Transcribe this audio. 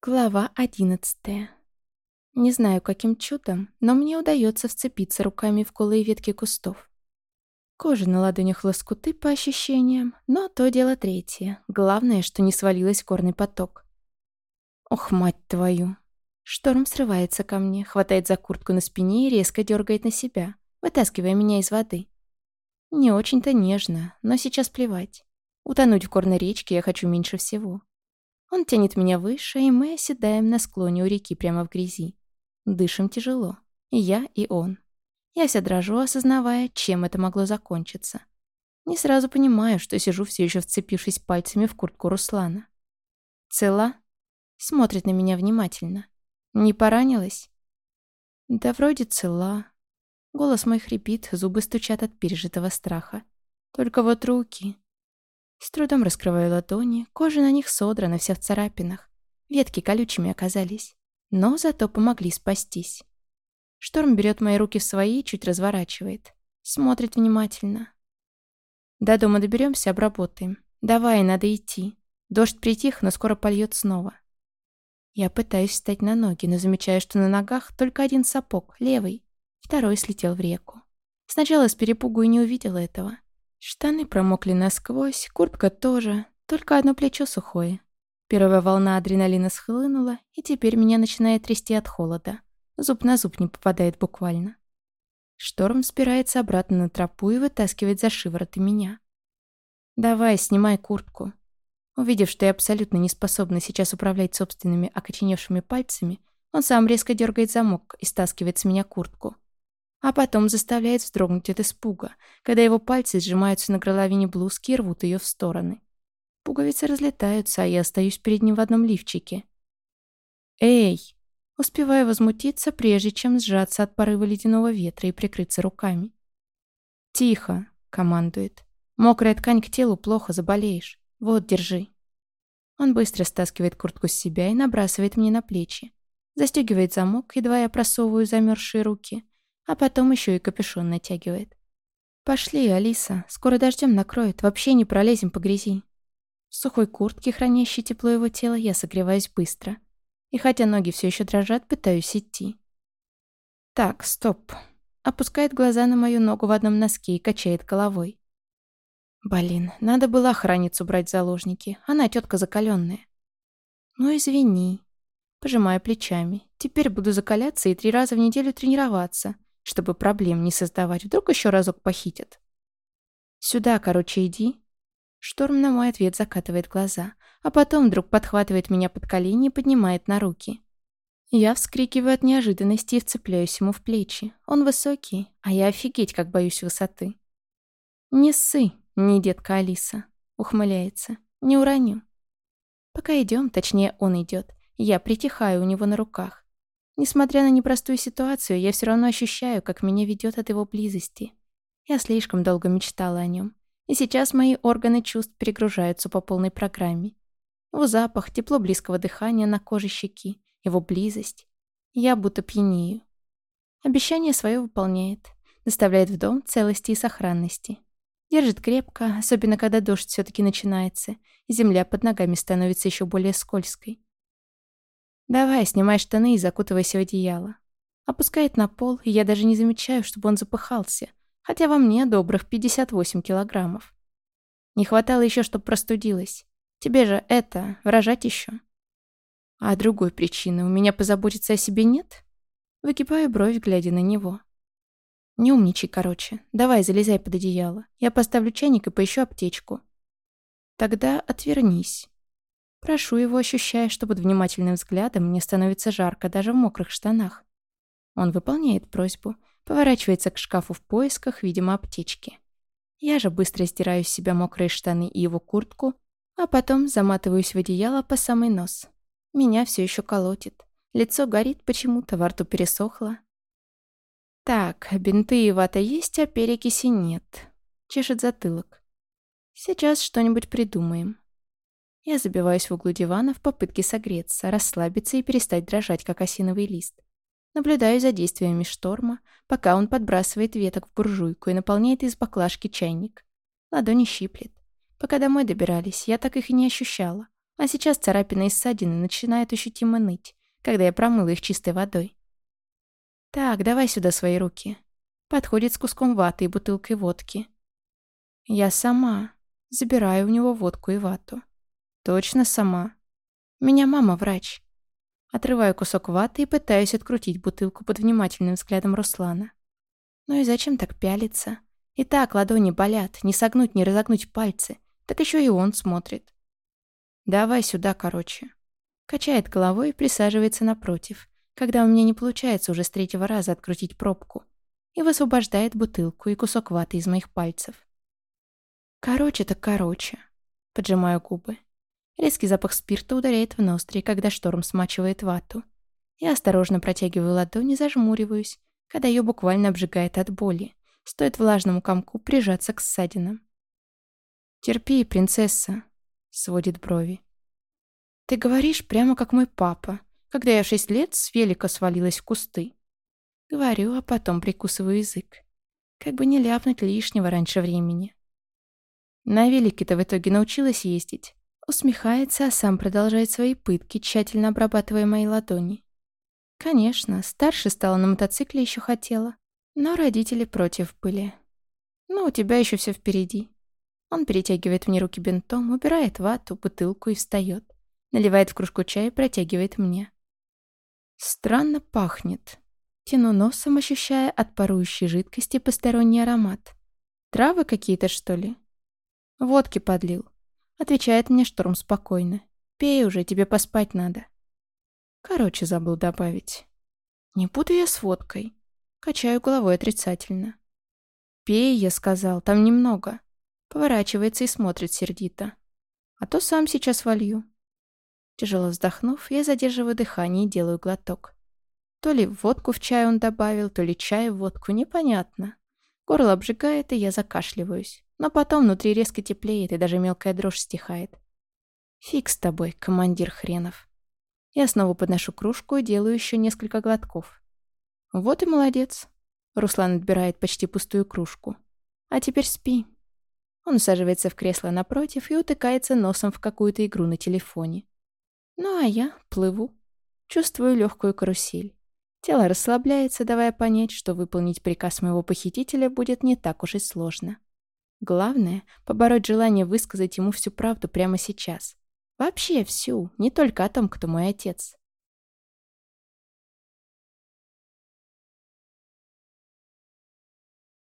Глава одиннадцатая. Не знаю, каким чудом, но мне удается вцепиться руками в голые ветки кустов. Кожа на ладонях лоскуты по ощущениям, но то дело третье. Главное, что не свалилась в горный поток. Ох, мать твою. Шторм срывается ко мне, хватает за куртку на спине и резко дергает на себя, вытаскивая меня из воды. Не очень-то нежно, но сейчас плевать. Утонуть в горной речке я хочу меньше всего. Он тянет меня выше, и мы оседаем на склоне у реки прямо в грязи. Дышим тяжело. И я, и он. Я вся дрожу, осознавая, чем это могло закончиться. Не сразу понимаю, что сижу все еще вцепившись пальцами в куртку Руслана. «Цела?» Смотрит на меня внимательно. «Не поранилась?» «Да вроде цела». Голос мой хрипит, зубы стучат от пережитого страха. Только вот руки... С трудом раскрываю ладони, кожа на них содрана, вся в царапинах. Ветки колючими оказались, но зато помогли спастись. Шторм берет мои руки в свои и чуть разворачивает. Смотрит внимательно. До дома доберемся, обработаем. Давай, надо идти. Дождь притих, но скоро польет снова. Я пытаюсь встать на ноги, но замечаю, что на ногах только один сапог, левый. Второй слетел в реку. Сначала с перепугу и не увидела этого. Штаны промокли насквозь, куртка тоже, только одно плечо сухое. Первая волна адреналина схлынула, и теперь меня начинает трясти от холода. Зуб на зуб не попадает буквально. Шторм спирается обратно на тропу и вытаскивает за шиворот и меня. «Давай, снимай куртку». Увидев, что я абсолютно не способна сейчас управлять собственными окоченевшими пальцами, он сам резко дергает замок и стаскивает с меня куртку а потом заставляет вздрогнуть от испуга, когда его пальцы сжимаются на горловине блузки и рвут ее в стороны. Пуговицы разлетаются, а я остаюсь перед ним в одном лифчике. «Эй!» Успеваю возмутиться, прежде чем сжаться от порыва ледяного ветра и прикрыться руками. «Тихо!» — командует. «Мокрая ткань к телу, плохо заболеешь. Вот, держи». Он быстро стаскивает куртку с себя и набрасывает мне на плечи. Застегивает замок, едва я просовываю замерзшие руки — а потом еще и капюшон натягивает. «Пошли, Алиса, скоро дождем накроет, вообще не пролезем по грязи». В сухой куртке, хранящей тепло его тела, я согреваюсь быстро. И хотя ноги все еще дрожат, пытаюсь идти. Так, стоп. Опускает глаза на мою ногу в одном носке и качает головой. Блин, надо было охранницу брать в заложники. Она тетка закаленная. Ну извини. Пожимаю плечами. Теперь буду закаляться и три раза в неделю тренироваться чтобы проблем не создавать. Вдруг еще разок похитят. «Сюда, короче, иди». Шторм на мой ответ закатывает глаза, а потом вдруг подхватывает меня под колени и поднимает на руки. Я вскрикиваю от неожиданности и вцепляюсь ему в плечи. Он высокий, а я офигеть, как боюсь высоты. «Не ссы, не детка Алиса», — ухмыляется. «Не уроню». Пока идем, точнее, он идет, я притихаю у него на руках. Несмотря на непростую ситуацию, я все равно ощущаю, как меня ведет от его близости. Я слишком долго мечтала о нем. И сейчас мои органы чувств перегружаются по полной программе. Его запах, тепло близкого дыхания на коже щеки, его близость. Я будто пьянею. Обещание свое выполняет. Доставляет в дом целости и сохранности. Держит крепко, особенно когда дождь все таки начинается, и земля под ногами становится еще более скользкой. «Давай, снимай штаны и закутывайся в одеяло». Опускает на пол, и я даже не замечаю, чтобы он запыхался, хотя во мне добрых 58 килограммов. Не хватало еще, чтобы простудилась. Тебе же это, рожать еще. А другой причины у меня позаботиться о себе нет? Выкипаю бровь, глядя на него. Не умничай, короче. Давай, залезай под одеяло. Я поставлю чайник и поищу аптечку. Тогда отвернись. Прошу его, ощущая, что под внимательным взглядом мне становится жарко даже в мокрых штанах. Он выполняет просьбу, поворачивается к шкафу в поисках, видимо, аптечки. Я же быстро стираю с себя мокрые штаны и его куртку, а потом заматываюсь в одеяло по самый нос. Меня все еще колотит. Лицо горит почему-то, во рту пересохло. Так, бинты и вата есть, а перекиси нет. Чешет затылок. Сейчас что-нибудь придумаем. Я забиваюсь в углу дивана в попытке согреться, расслабиться и перестать дрожать, как осиновый лист. Наблюдаю за действиями шторма, пока он подбрасывает веток в буржуйку и наполняет из баклажки чайник. Ладони щиплет. Пока домой добирались, я так их и не ощущала. А сейчас царапины и ссадины начинают ощутимо ныть, когда я промыла их чистой водой. «Так, давай сюда свои руки». Подходит с куском ваты и бутылкой водки. Я сама. Забираю у него водку и вату. Точно сама. Меня мама врач. Отрываю кусок ваты и пытаюсь открутить бутылку под внимательным взглядом Руслана. Ну и зачем так пялиться? И так ладони болят, не согнуть, не разогнуть пальцы. Так еще и он смотрит. «Давай сюда, короче». Качает головой и присаживается напротив, когда у меня не получается уже с третьего раза открутить пробку, и высвобождает бутылку и кусок ваты из моих пальцев. Короче так короче. Поджимаю губы. Резкий запах спирта ударяет в ноздри, когда шторм смачивает вату. Я осторожно протягиваю ладонь и зажмуриваюсь, когда ее буквально обжигает от боли. Стоит влажному комку прижаться к ссадинам. «Терпи, принцесса», — сводит брови. «Ты говоришь прямо как мой папа, когда я в шесть лет с велика свалилась в кусты». Говорю, а потом прикусываю язык. Как бы не ляпнуть лишнего раньше времени. На велике-то в итоге научилась ездить. Усмехается, а сам продолжает свои пытки, тщательно обрабатывая мои ладони. Конечно, старше стала на мотоцикле еще хотела. Но родители против были. Ну, у тебя еще все впереди. Он перетягивает мне руки бинтом, убирает вату, бутылку и встает. Наливает в кружку чая и протягивает мне. Странно пахнет. Тяну носом, ощущая от парующей жидкости посторонний аромат. Травы какие-то, что ли? «Водки подлил». Отвечает мне Шторм спокойно. «Пей уже, тебе поспать надо». Короче, забыл добавить. «Не буду я с водкой». Качаю головой отрицательно. «Пей», я сказал, там немного. Поворачивается и смотрит сердито. А то сам сейчас волью. Тяжело вздохнув, я задерживаю дыхание и делаю глоток. То ли водку в чай он добавил, то ли чай в водку, непонятно. Горло обжигает, и я закашливаюсь. Но потом внутри резко теплеет, и даже мелкая дрожь стихает. Фиг с тобой, командир хренов. Я снова подношу кружку и делаю еще несколько глотков. Вот и молодец. Руслан отбирает почти пустую кружку. А теперь спи. Он усаживается в кресло напротив и утыкается носом в какую-то игру на телефоне. Ну а я плыву. Чувствую легкую карусель. Тело расслабляется, давая понять, что выполнить приказ моего похитителя будет не так уж и сложно. Главное — побороть желание высказать ему всю правду прямо сейчас. Вообще всю, не только о том, кто мой отец.